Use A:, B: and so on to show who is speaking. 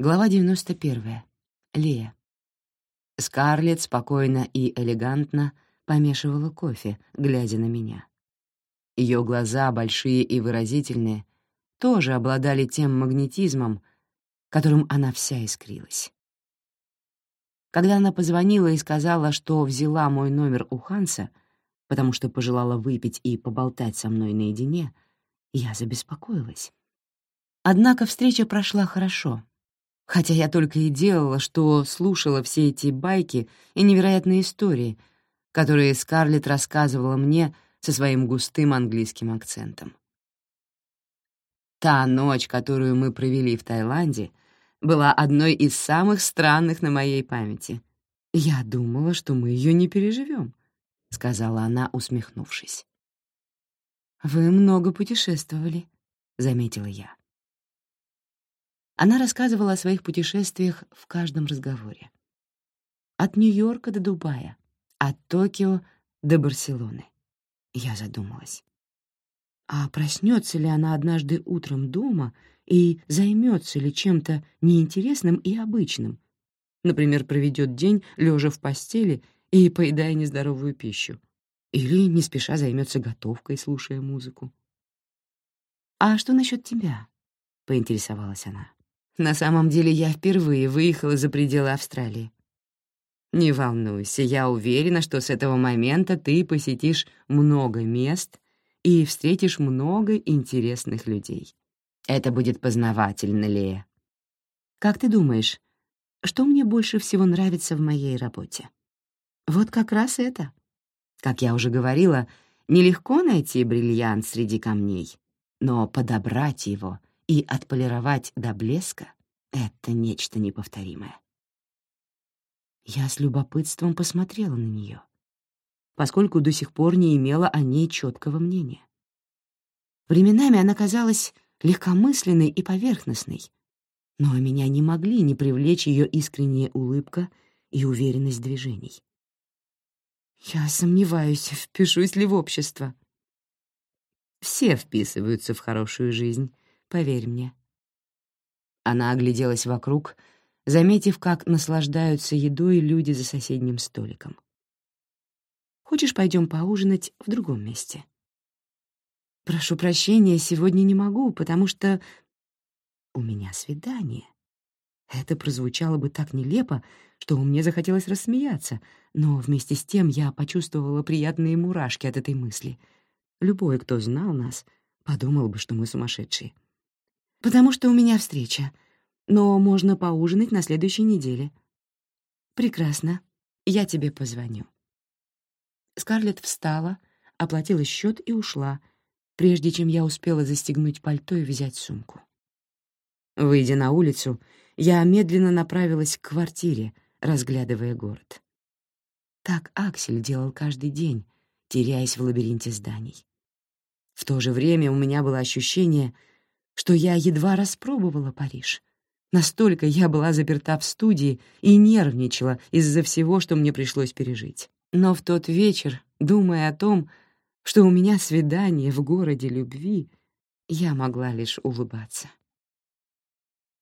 A: Глава 91. Лея. Скарлетт спокойно и элегантно помешивала кофе, глядя на меня. Ее глаза, большие и выразительные, тоже обладали тем магнетизмом, которым она вся искрилась. Когда она позвонила и сказала, что взяла мой номер у Ханса, потому что пожелала выпить и поболтать со мной наедине, я забеспокоилась. Однако встреча прошла хорошо — хотя я только и делала, что слушала все эти байки и невероятные истории, которые Скарлетт рассказывала мне со своим густым английским акцентом. Та ночь, которую мы провели в Таиланде, была одной из самых странных на моей памяти. «Я думала, что мы ее не переживем», — сказала она, усмехнувшись. «Вы много путешествовали», — заметила я. Она рассказывала о своих путешествиях в каждом разговоре. От Нью-Йорка до Дубая, от Токио до Барселоны. Я задумалась. А проснется ли она однажды утром дома и займется ли чем-то неинтересным и обычным? Например, проведет день, лежа в постели и поедая нездоровую пищу. Или не спеша займется готовкой, слушая музыку. «А что насчет тебя?» — поинтересовалась она. На самом деле я впервые выехала за пределы Австралии. Не волнуйся, я уверена, что с этого момента ты посетишь много мест и встретишь много интересных людей. Это будет познавательно, Лея. Как ты думаешь, что мне больше всего нравится в моей работе? Вот как раз это. Как я уже говорила, нелегко найти бриллиант среди камней, но подобрать его и отполировать до блеска — это нечто неповторимое. Я с любопытством посмотрела на нее, поскольку до сих пор не имела о ней четкого мнения. Временами она казалась легкомысленной и поверхностной, но меня не могли не привлечь ее искренняя улыбка и уверенность движений. Я сомневаюсь, впишусь ли в общество. Все вписываются в хорошую жизнь, поверь мне. Она огляделась вокруг, заметив, как наслаждаются едой люди за соседним столиком. «Хочешь, пойдем поужинать в другом месте?» «Прошу прощения, сегодня не могу, потому что у меня свидание». Это прозвучало бы так нелепо, что мне захотелось рассмеяться, но вместе с тем я почувствовала приятные мурашки от этой мысли. Любой, кто знал нас, подумал бы, что мы сумасшедшие потому что у меня встреча, но можно поужинать на следующей неделе». «Прекрасно. Я тебе позвоню». Скарлетт встала, оплатила счет и ушла, прежде чем я успела застегнуть пальто и взять сумку. Выйдя на улицу, я медленно направилась к квартире, разглядывая город. Так Аксель делал каждый день, теряясь в лабиринте зданий. В то же время у меня было ощущение — что я едва распробовала Париж. Настолько я была заперта в студии и нервничала из-за всего, что мне пришлось пережить. Но в тот вечер, думая о том, что у меня свидание в городе любви, я могла лишь улыбаться.